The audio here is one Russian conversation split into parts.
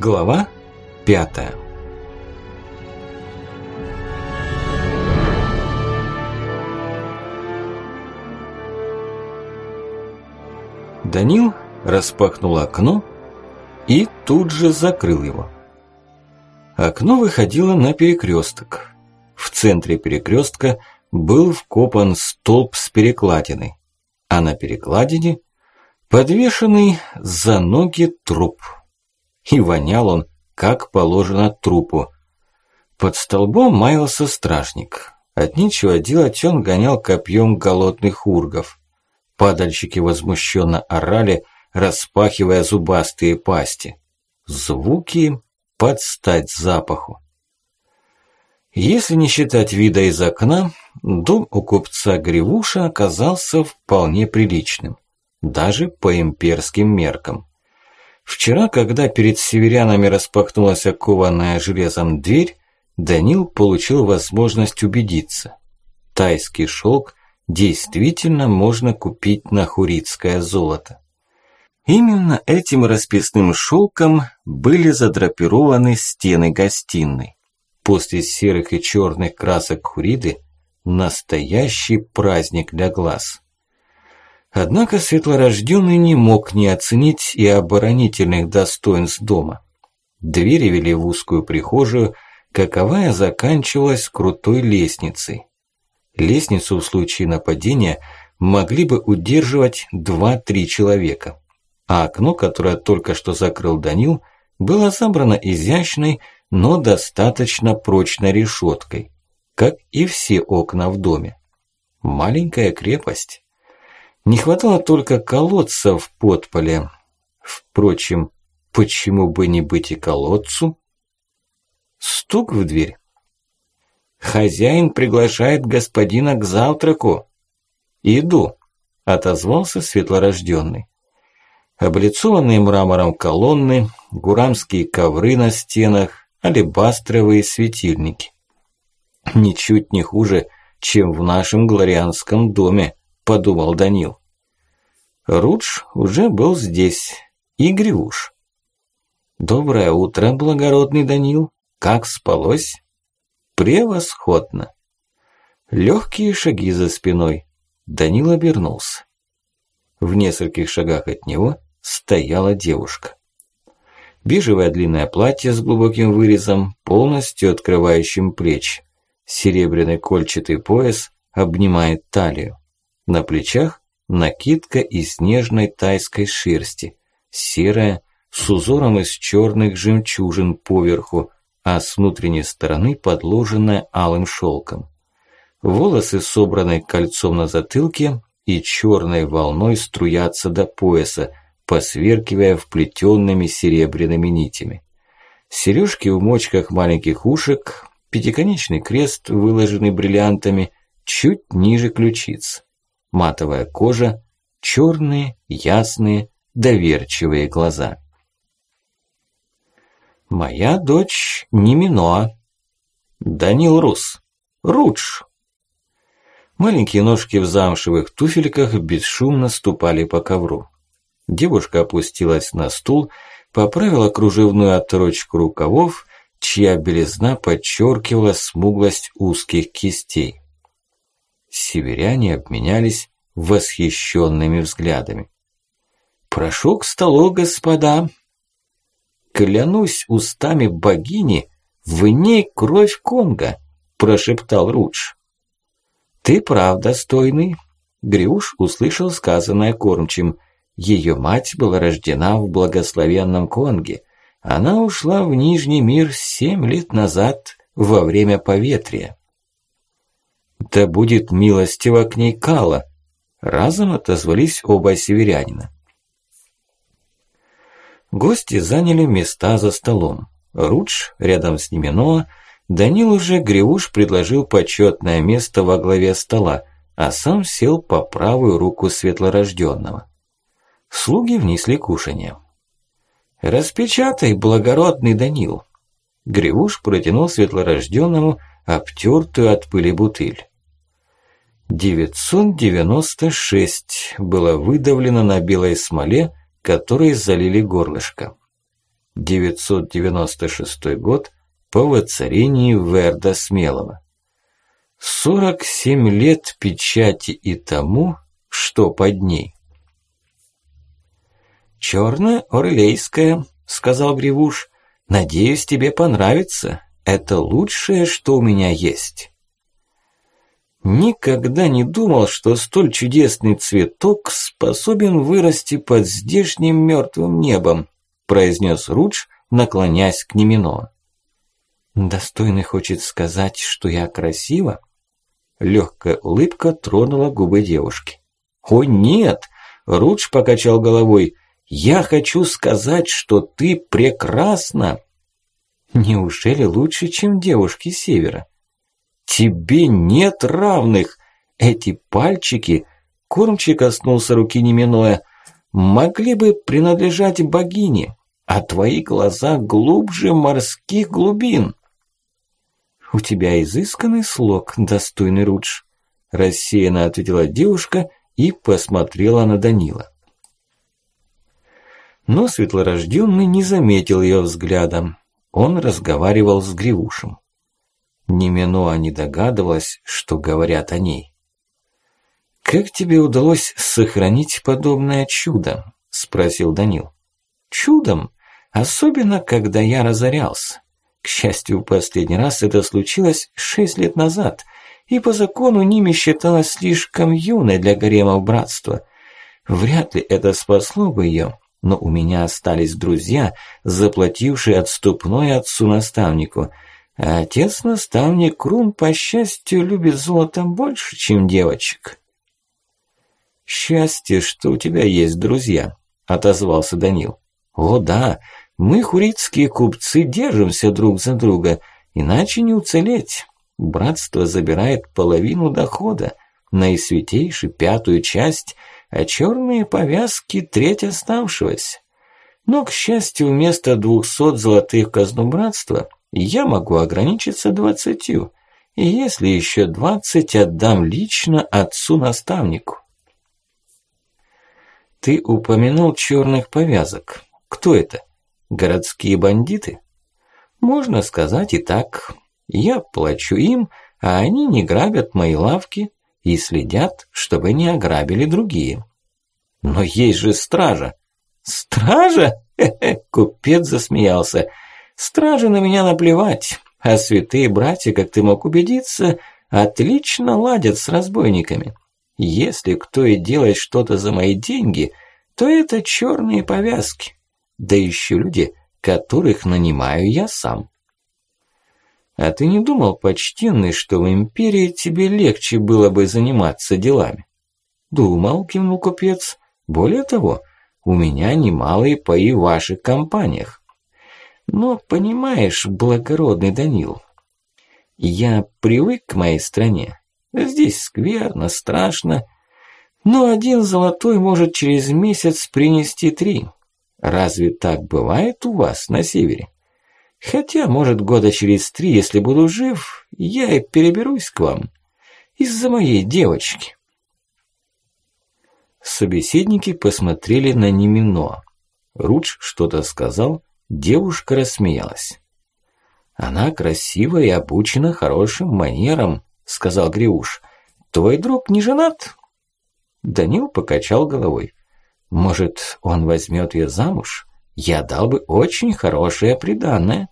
Глава пятая Данил распахнул окно и тут же закрыл его. Окно выходило на перекресток. В центре перекрестка был вкопан столб с перекладиной, а на перекладине подвешенный за ноги труп. И вонял он, как положено трупу. Под столбом маялся стражник. От нечего делать он гонял копьем голодных ургов. Падальщики возмущенно орали, распахивая зубастые пасти. Звуки под стать запаху. Если не считать вида из окна, дом у купца Гривуша оказался вполне приличным, даже по имперским меркам. Вчера, когда перед северянами распахнулась окованная железом дверь, Данил получил возможность убедиться. Тайский шелк действительно можно купить на хурицкое золото. Именно этим расписным шелком были задрапированы стены гостиной. После серых и черных красок хуриды настоящий праздник для глаз. Однако светлорожденный не мог не оценить и оборонительных достоинств дома. Двери вели в узкую прихожую, каковая заканчивалась крутой лестницей. Лестницу в случае нападения могли бы удерживать 2-3 человека а окно, которое только что закрыл Данил, было забрано изящной, но достаточно прочной решеткой, как и все окна в доме. Маленькая крепость. Не хватало только колодца в подполе. Впрочем, почему бы не быть и колодцу? Стук в дверь. «Хозяин приглашает господина к завтраку». «Иду», – отозвался светлорожденный облицованные мрамором колонны, гурамские ковры на стенах, алебастровые светильники. Ничуть не хуже, чем в нашем глорианском доме, подумал Данил. Рудж уже был здесь, и Гривуш. Доброе утро, благородный Данил. Как спалось? Превосходно. Легкие шаги за спиной. Данил обернулся. В нескольких шагах от него стояла девушка. Бежевое длинное платье с глубоким вырезом, полностью открывающим плечи. Серебряный кольчатый пояс обнимает талию. На плечах накидка из нежной тайской шерсти, серая, с узором из черных жемчужин поверху, а с внутренней стороны подложенная алым шелком. Волосы, собранные кольцом на затылке и черной волной струятся до пояса, посверкивая вплетенными серебряными нитями. Сережки в мочках маленьких ушек, пятиконечный крест, выложенный бриллиантами, чуть ниже ключиц. Матовая кожа, черные, ясные, доверчивые глаза. «Моя дочь не Миноа. Данил Рус. Рудж». Маленькие ножки в замшевых туфельках бесшумно ступали по ковру. Девушка опустилась на стул, поправила кружевную оторочку рукавов, чья белизна подчеркивала смуглость узких кистей. Северяне обменялись восхищенными взглядами. «Прошу к столу, господа!» «Клянусь устами богини, в ней кровь Конга!» – прошептал Рудж. «Ты прав, достойный!» Гриуш услышал сказанное кормчим – ее мать была рождена в благословенном Конге. Она ушла в Нижний мир семь лет назад во время поветрия. «Да будет милостиво к ней Кала!» Разом отозвались оба северянина. Гости заняли места за столом. Рудж, рядом с ними Ноа, Данил уже Гривуш предложил почетное место во главе стола, а сам сел по правую руку светлорожденного. Слуги внесли кушанье. «Распечатай, благородный Данил!» Гривуш протянул светлорожденному обтертую от пыли бутыль. 996 было выдавлено на белой смоле, которой залили горлышко. 996 год по воцарении Верда Смелого. 47 лет печати и тому, что под ней. «Чёрная орлейская», – сказал Гривуш, – «надеюсь, тебе понравится. Это лучшее, что у меня есть». Никогда не думал, что столь чудесный цветок способен вырасти под здешним мертвым небом, произнес Рудж, наклоняясь к Немино. Достойный хочет сказать, что я красива? Легкая улыбка тронула губы девушки. О нет! Рудж покачал головой. Я хочу сказать, что ты прекрасна. Неужели лучше, чем девушки севера? Тебе нет равных. Эти пальчики, кормчик коснулся руки Неминоя, могли бы принадлежать богине, а твои глаза глубже морских глубин. У тебя изысканный слог, достойный Рудж, рассеянно ответила девушка и посмотрела на Данила. Но светлорожденный не заметил ее взглядом. Он разговаривал с Гривушем. Неминуа не догадывалась, что говорят о ней. «Как тебе удалось сохранить подобное чудо?» – спросил Данил. «Чудом? Особенно, когда я разорялся. К счастью, в последний раз это случилось шесть лет назад, и по закону Ними считалась слишком юной для гаремов братства. Вряд ли это спасло бы ее, но у меня остались друзья, заплатившие отступной отцу-наставнику – Отец-наставник Крун, по счастью, любит золотом больше, чем девочек. «Счастье, что у тебя есть друзья», – отозвался Данил. «О да, мы, хурицкие купцы, держимся друг за друга, иначе не уцелеть. Братство забирает половину дохода, наисвятейший пятую часть, а черные повязки – треть оставшегося. Но, к счастью, вместо двухсот золотых казну братства – я могу ограничиться двадцатью, и если еще двадцать отдам лично отцу-наставнику. Ты упомянул черных повязок. Кто это? Городские бандиты? Можно сказать и так. Я плачу им, а они не грабят мои лавки и следят, чтобы не ограбили другие. Но есть же стража. Стража? Хе-хе, купец засмеялся. Страже на меня наплевать, а святые братья, как ты мог убедиться, отлично ладят с разбойниками. Если кто и делает что-то за мои деньги, то это черные повязки. Да еще люди, которых нанимаю я сам. А ты не думал, почтенный, что в империи тебе легче было бы заниматься делами? Думал, кивнул купец. Более того, у меня немалые паи в ваших компаниях. Но, понимаешь, благородный Данил, я привык к моей стране. Здесь скверно, страшно. Но один золотой может через месяц принести три. Разве так бывает у вас на севере? Хотя, может, года через три, если буду жив, я и переберусь к вам. Из-за моей девочки. Собеседники посмотрели на Немино. Рудж что-то сказал, Девушка рассмеялась. «Она красива и обучена хорошим манерам», – сказал Гриуш. «Твой друг не женат?» Данил покачал головой. «Может, он возьмет ее замуж? Я дал бы очень хорошее приданное».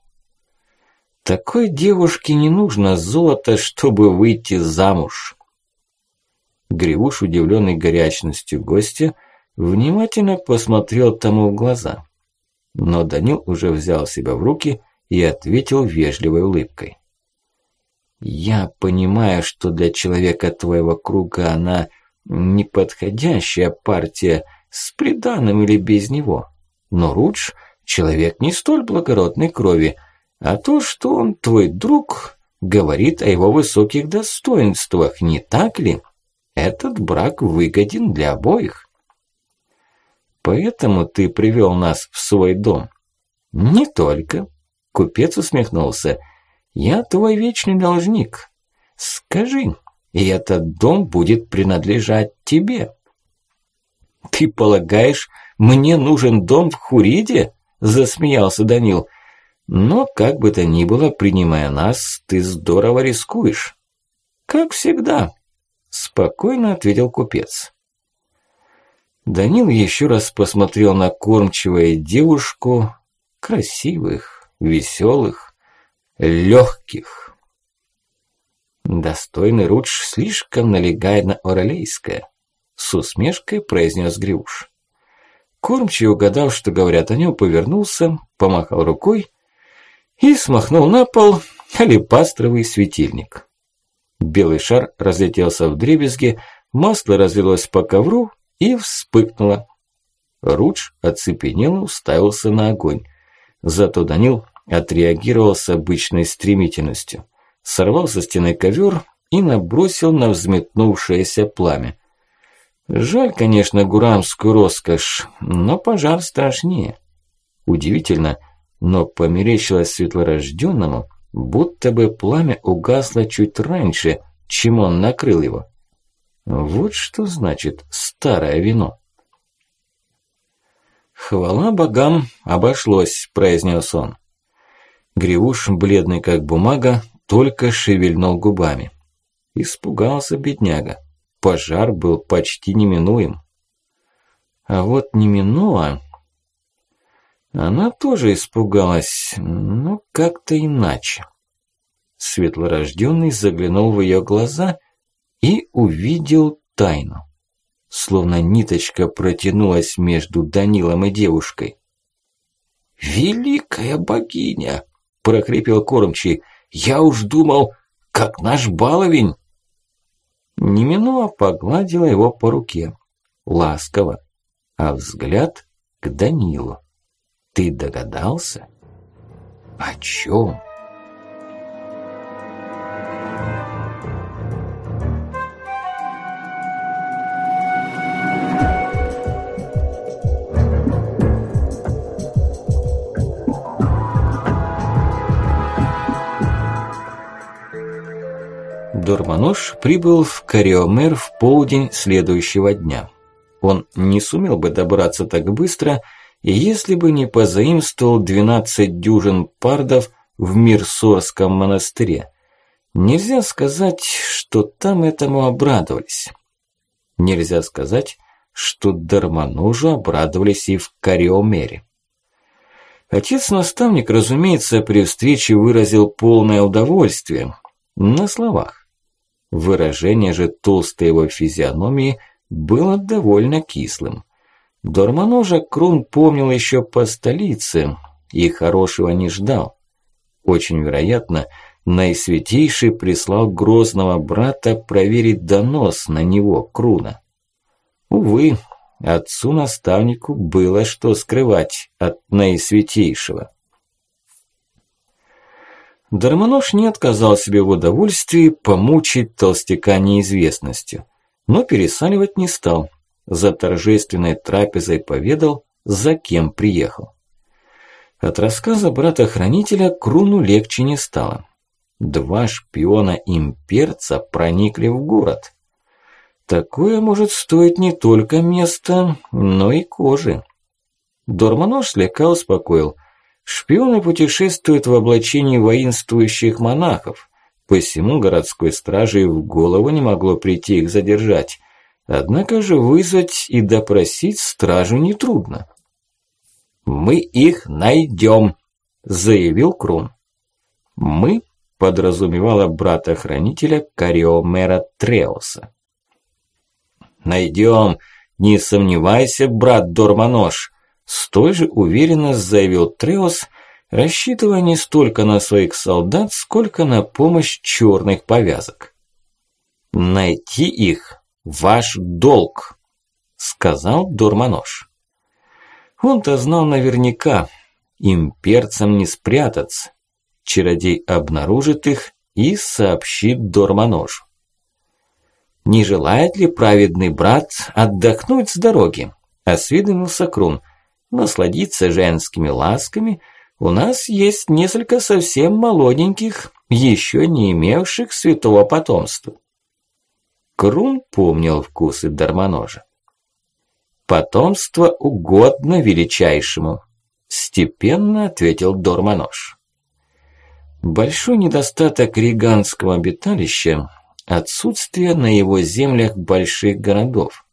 «Такой девушке не нужно золото, чтобы выйти замуж». Гривуш, удивленный горячностью гостя, внимательно посмотрел тому в глаза. Но Данил уже взял себя в руки и ответил вежливой улыбкой. «Я понимаю, что для человека твоего круга она неподходящая партия с приданым или без него. Но Рудж – человек не столь благородной крови, а то, что он твой друг, говорит о его высоких достоинствах, не так ли? Этот брак выгоден для обоих». Поэтому ты привел нас в свой дом. Не только. Купец усмехнулся. Я твой вечный должник. Скажи, и этот дом будет принадлежать тебе. Ты полагаешь, мне нужен дом в Хуриде? засмеялся Данил. Но, как бы то ни было, принимая нас, ты здорово рискуешь. Как всегда, спокойно ответил купец. Данил еще раз посмотрел на кормчего и девушку, красивых, веселых, легких. Достойный Рудж слишком налегает на Оралейское, с усмешкой произнес Гриуш. Кормчий, угадав, что говорят о нем, повернулся, помахал рукой и смахнул на пол алебастровый светильник. Белый шар разлетелся в дребезги, масло разлилось по ковру и вспыхнуло. Рудж оцепенел и уставился на огонь. Зато Данил отреагировал с обычной стремительностью. Сорвал со стены ковер и набросил на взметнувшееся пламя. Жаль, конечно, гурамскую роскошь, но пожар страшнее. Удивительно, но померещилось светлорожденному, будто бы пламя угасло чуть раньше, чем он накрыл его. Вот что значит старое вино. «Хвала богам, обошлось», – произнес он. Гривуш, бледный как бумага, только шевельнул губами. Испугался бедняга. Пожар был почти неминуем. А вот неминуа... Она тоже испугалась, но как-то иначе. Светлорожденный заглянул в ее глаза и увидел тайну. Словно ниточка протянулась между Данилом и девушкой. «Великая богиня!» – прохрипел кормчий. «Я уж думал, как наш баловень!» Неминуа погладила его по руке, ласково, а взгляд к Данилу. «Ты догадался?» «О чем?» Дормонож прибыл в Кариомер в полдень следующего дня. Он не сумел бы добраться так быстро, если бы не позаимствовал 12 дюжин пардов в Мирсорском монастыре. Нельзя сказать, что там этому обрадовались. Нельзя сказать, что Дармоножу обрадовались и в Кариомере. Отец-наставник, разумеется, при встрече выразил полное удовольствие. На словах. Выражение же толстой его физиономии было довольно кислым. Дормоножа Крун помнил еще по столице и хорошего не ждал. Очень вероятно, Наисвятейший прислал грозного брата проверить донос на него, Круна. Увы, отцу-наставнику было что скрывать от Наисвятейшего. Дармонож не отказал себе в удовольствии помучить толстяка неизвестностью, но пересаливать не стал. За торжественной трапезой поведал, за кем приехал. От рассказа брата-хранителя Круну легче не стало. Два шпиона имперца проникли в город. Такое может стоить не только места, но и кожи. Дормонож слегка успокоил – Шпионы путешествуют в облачении воинствующих монахов, посему городской страже в голову не могло прийти их задержать. Однако же вызвать и допросить стражу нетрудно. «Мы их найдем», – заявил Крун. «Мы» подразумевала брата-хранителя Кариомера Треоса. «Найдем, не сомневайся, брат Дормонож», Столь же уверенно заявил Треос, рассчитывая не столько на своих солдат, сколько на помощь черных повязок. «Найти их – ваш долг», – сказал Дурманош. Он-то знал наверняка, имперцам не спрятаться. Чародей обнаружит их и сообщит Дормоножу. «Не желает ли праведный брат отдохнуть с дороги?» – осведомился Крун – насладиться женскими ласками, у нас есть несколько совсем молоденьких, еще не имевших святого потомства. Крун помнил вкусы дармоножа. Потомство угодно величайшему, степенно ответил Дормонош. Большой недостаток риганского обиталища – отсутствие на его землях больших городов.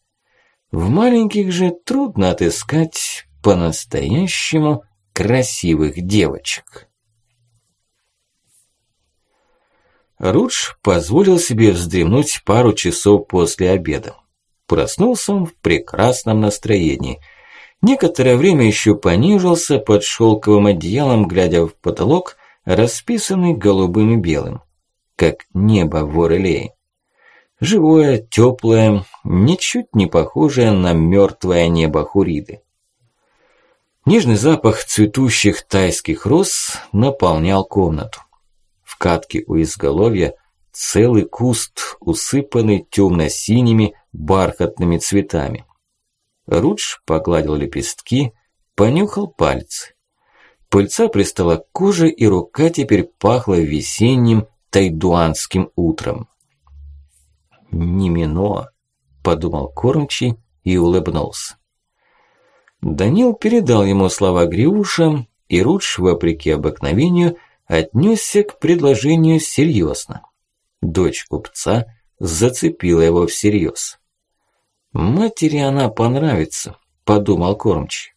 В маленьких же трудно отыскать по-настоящему красивых девочек. Рудж позволил себе вздремнуть пару часов после обеда. Проснулся он в прекрасном настроении. Некоторое время еще понижился под шелковым одеялом, глядя в потолок, расписанный голубым и белым, как небо в Орелее. Живое, теплое, ничуть не похожее на мертвое небо Хуриды. Нежный запах цветущих тайских роз наполнял комнату. В катке у изголовья целый куст, усыпанный темно-синими бархатными цветами. Рудж погладил лепестки, понюхал пальцы. Пыльца пристала к коже, и рука теперь пахла весенним тайдуанским утром. «Нимино», – подумал кормчий и улыбнулся. Данил передал ему слова Гриуша, и Рудж, вопреки обыкновению, отнесся к предложению серьезно. Дочь купца зацепила его всерьез. «Матери она понравится», – подумал кормчий.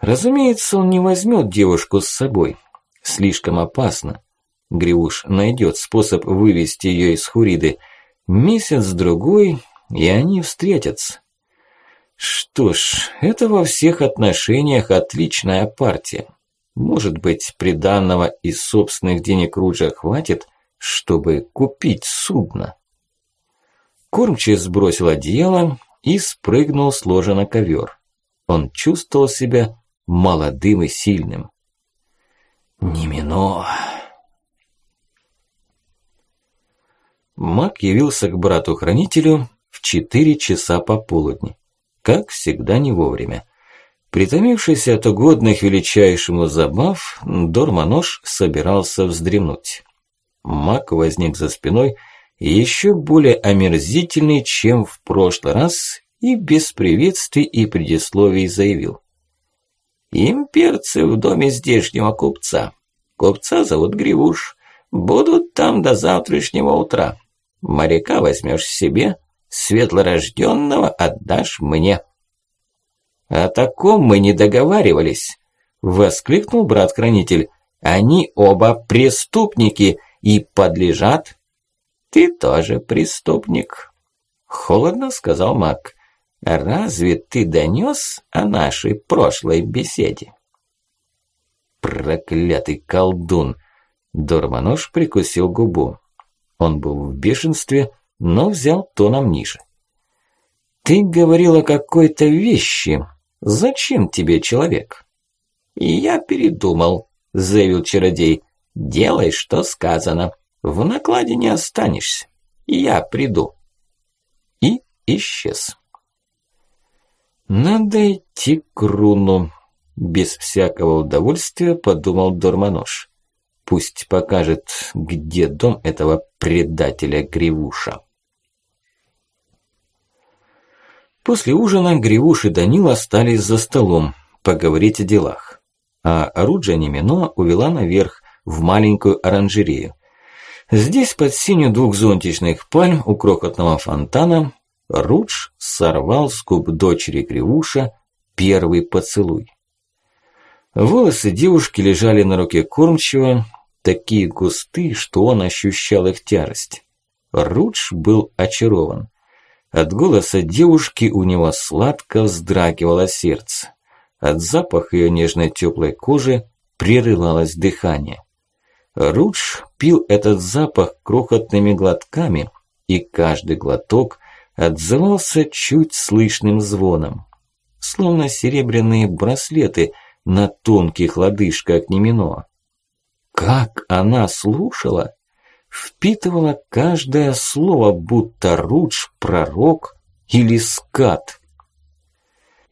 Разумеется, он не возьмет девушку с собой. Слишком опасно. Гривуш найдет способ вывести ее из Хуриды – Месяц-другой, и они встретятся. Что ж, это во всех отношениях отличная партия. Может быть, приданного из собственных денег Руджа хватит, чтобы купить судно. Кормчий сбросил одеяло и спрыгнул с ложа на ковер. Он чувствовал себя молодым и сильным. «Немино!» Маг явился к брату-хранителю в четыре часа пополудни. Как всегда не вовремя. Притомившийся от угодных величайшему забав, Дормонош собирался вздремнуть. Маг возник за спиной, еще более омерзительный, чем в прошлый раз, и без приветствий и предисловий заявил. «Имперцы в доме здешнего купца. Купца зовут Гривуш. Будут там до завтрашнего утра. Моряка возьмешь себе, светлорожденного отдашь мне». «О таком мы не договаривались», – воскликнул брат-хранитель. «Они оба преступники и подлежат». «Ты тоже преступник», – холодно сказал маг. «Разве ты донес о нашей прошлой беседе?» «Проклятый колдун!» Дормонош прикусил губу. Он был в бешенстве, но взял тоном ниже. «Ты говорил о какой-то вещи. Зачем тебе человек?» «Я передумал», – заявил чародей. «Делай, что сказано. В накладе не останешься. Я приду». И исчез. «Надо идти к руну», – без всякого удовольствия подумал Дормонош. Пусть покажет, где дом этого предателя Гривуша. После ужина Гривуш и Данил остались за столом поговорить о делах. А Руджа Немино увела наверх, в маленькую оранжерею. Здесь, под синю двух зонтичных пальм у крохотного фонтана, Рудж сорвал с губ дочери Гривуша первый поцелуй. Волосы девушки лежали на руке кормчего, такие густые, что он ощущал их тяжесть. Рудж был очарован. От голоса девушки у него сладко вздрагивало сердце. От запаха ее нежной теплой кожи прерывалось дыхание. Рудж пил этот запах крохотными глотками, и каждый глоток отзывался чуть слышным звоном. Словно серебряные браслеты на тонких лодыжках Немино. Как она слушала, впитывала каждое слово, будто Рудж пророк или скат.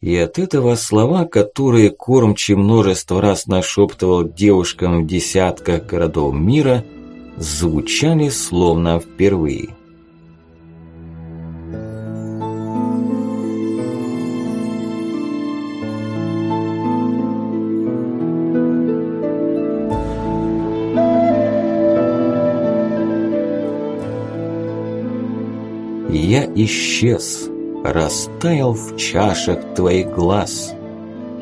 И от этого слова, которые кормчий множество раз нашептывал девушкам в десятках городов мира, звучали словно впервые. Я исчез, растаял в чашах твоих глаз.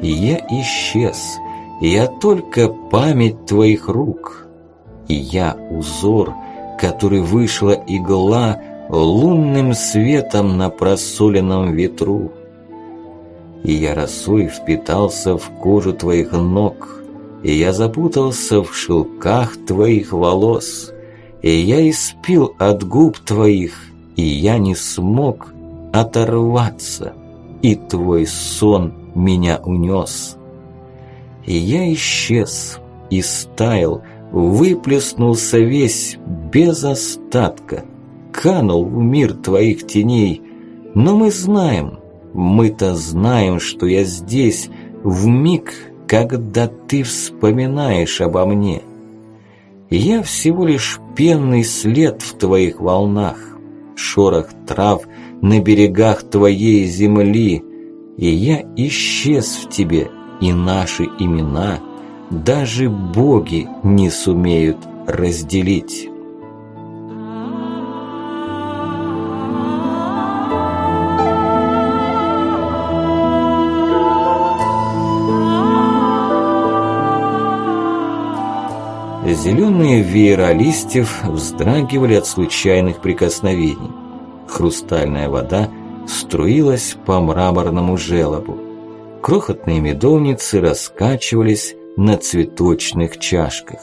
Я исчез, я только память твоих рук. Я узор, который вышла игла лунным светом на просоленном ветру. И я росой впитался в кожу твоих ног, и я запутался в шелках твоих волос, и я испил от губ твоих, и я не смог оторваться, и твой сон меня унес. И я исчез, и стаял, выплеснулся весь, без остатка, канул в мир твоих теней. Но мы знаем, мы-то знаем, что я здесь, в миг, когда ты вспоминаешь обо мне. Я всего лишь пенный след в твоих волнах, шорох трав на берегах твоей земли, и я исчез в тебе, и наши имена – даже боги не сумеют разделить. Зеленые веера листьев вздрагивали от случайных прикосновений. Хрустальная вода струилась по мраморному желобу. Крохотные медовницы раскачивались, на цветочных чашках.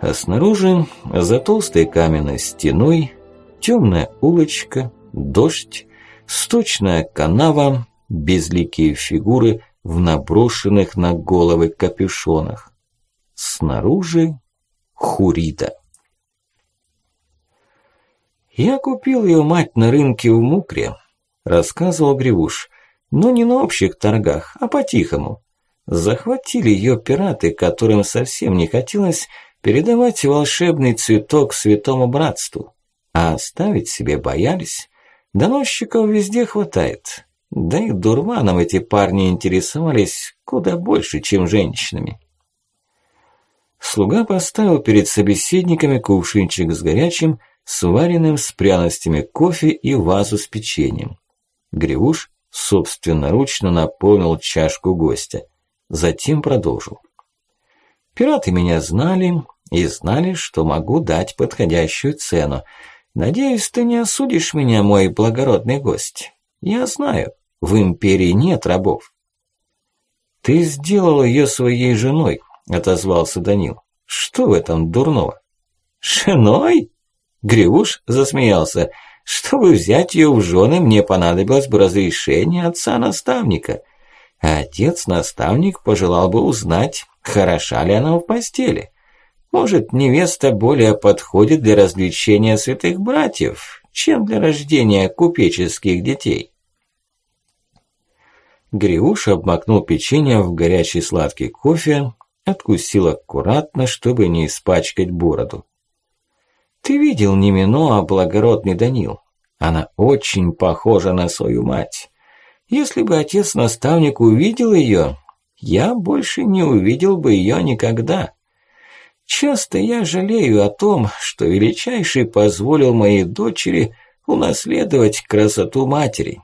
А снаружи, за толстой каменной стеной, темная улочка, дождь, сточная канава, безликие фигуры в наброшенных на головы капюшонах. Снаружи Хурида. «Я купил ее мать на рынке в Мукре», – рассказывал Гривуш, – «но не на общих торгах, а по-тихому. Захватили ее пираты, которым совсем не хотелось передавать волшебный цветок святому братству, а оставить себе боялись. Доносчиков везде хватает, да и дурманом эти парни интересовались куда больше, чем женщинами. Слуга поставил перед собеседниками кувшинчик с горячим, сваренным с пряностями кофе и вазу с печеньем. Гривуш собственноручно наполнил чашку гостя. Затем продолжил. Пираты меня знали и знали, что могу дать подходящую цену. Надеюсь, ты не осудишь меня, мой благородный гость. Я знаю, в империи нет рабов. Ты сделал ее своей женой, отозвался Данил. Что в этом дурного? Женой? Гривуш засмеялся. Чтобы взять ее в жены, мне понадобилось бы разрешение отца-наставника а отец-наставник пожелал бы узнать, хороша ли она в постели. Может, невеста более подходит для развлечения святых братьев, чем для рождения купеческих детей. Гриуш обмакнул печенье в горячий сладкий кофе, откусил аккуратно, чтобы не испачкать бороду. «Ты видел не Мино, а благородный Данил. Она очень похожа на свою мать. Если бы отец-наставник увидел ее, я больше не увидел бы ее никогда. Часто я жалею о том, что величайший позволил моей дочери унаследовать красоту матери.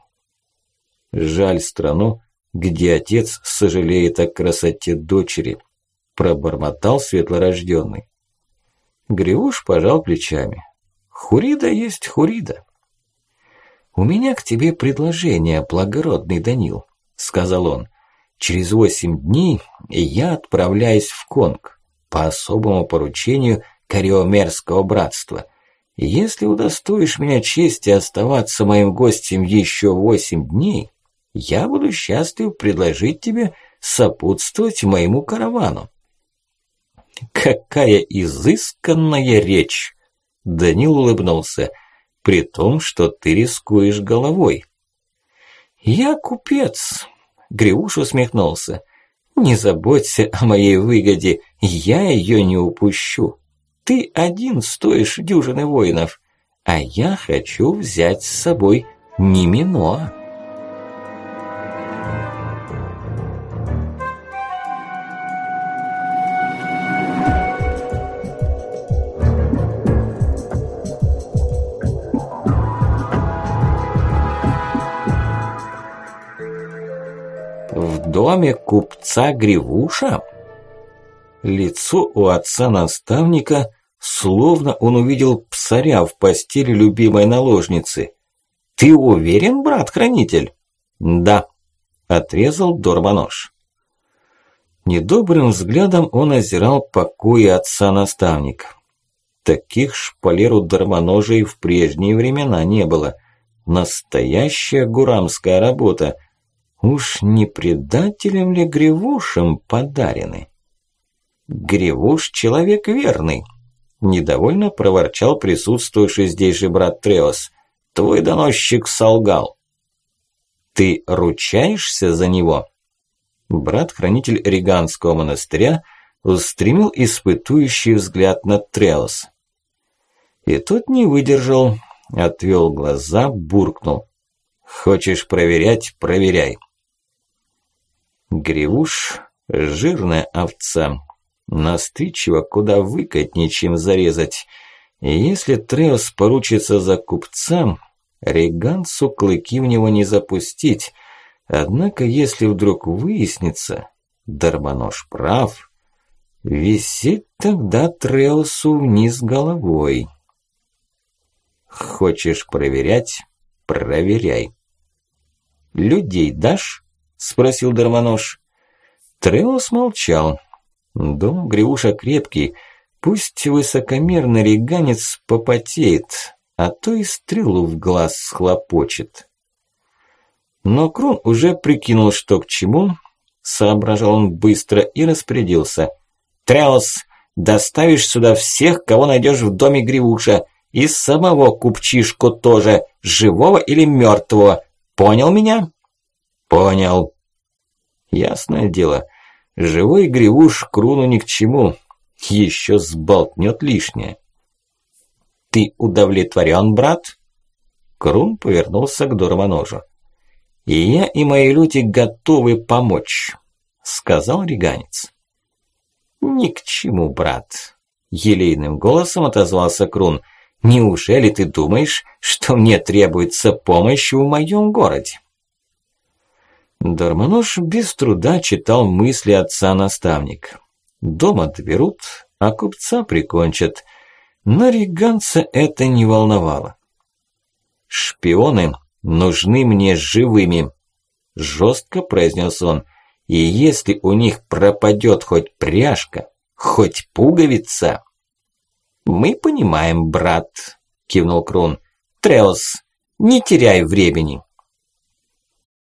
Жаль страну, где отец сожалеет о красоте дочери, пробормотал светлорожденный. Гриуш пожал плечами. Хурида есть Хурида. «У меня к тебе предложение, благородный Данил», – сказал он. «Через восемь дней я отправляюсь в Конг по особому поручению Кариомерского братства. Если удостоишь меня чести оставаться моим гостем еще восемь дней, я буду счастлив предложить тебе сопутствовать моему каравану». «Какая изысканная речь!» Данил улыбнулся – при том, что ты рискуешь головой. Я купец, Гриуш усмехнулся. Не заботься о моей выгоде, я ее не упущу. Ты один стоишь дюжины воинов, а я хочу взять с собой Ниминоа. Доме купца Гривуша? Лицо у отца-наставника, словно он увидел псаря в постели любимой наложницы. «Ты уверен, брат-хранитель?» «Да», – отрезал Дормонож. Недобрым взглядом он озирал покои отца-наставника. Таких шпалеру дармоножей в прежние времена не было. Настоящая гурамская работа. Уж не предателем ли Гривушем подарены? Гривуш человек верный. Недовольно проворчал присутствующий здесь же брат Треос. Твой доносчик солгал. Ты ручаешься за него? Брат-хранитель Риганского монастыря устремил испытующий взгляд на Треос. И тот не выдержал, отвел глаза, буркнул. «Хочешь проверять – проверяй». Гривуш – жирная овца, настычиво куда выкать, нечем зарезать. И если Треос поручится за купца, Регансу клыки в него не запустить. Однако, если вдруг выяснится, Дармонож прав, висит тогда Треосу вниз головой. Хочешь проверять? Проверяй. Людей дашь? Спросил Дармонож. Треос молчал. Дом Гривуша крепкий, пусть высокомерный реганец попотеет, а то и стрелу в глаз схлопочет. Но Крон уже прикинул, что к чему, соображал он быстро и распорядился. «Треос, доставишь сюда всех, кого найдешь в доме Гривуша, и самого купчишку тоже, живого или мертвого. Понял меня? Понял. Ясное дело, живой гривуш круну ни к чему, еще сболтнет лишнее. Ты удовлетворен, брат? Крун повернулся к Дормоножу. «И я, и мои люди готовы помочь», – сказал Риганец. «Ни к чему, брат», – елейным голосом отозвался Крун – Неужели ты думаешь, что мне требуется помощь в моем городе?» Дармонож без труда читал мысли отца-наставника. Дома доберут, а купца прикончат. Но риганца это не волновало. «Шпионы нужны мне живыми», – жестко произнес он. «И если у них пропадет хоть пряжка, хоть пуговица...» «Мы понимаем, брат», – кивнул Крон. «Треос, не теряй времени».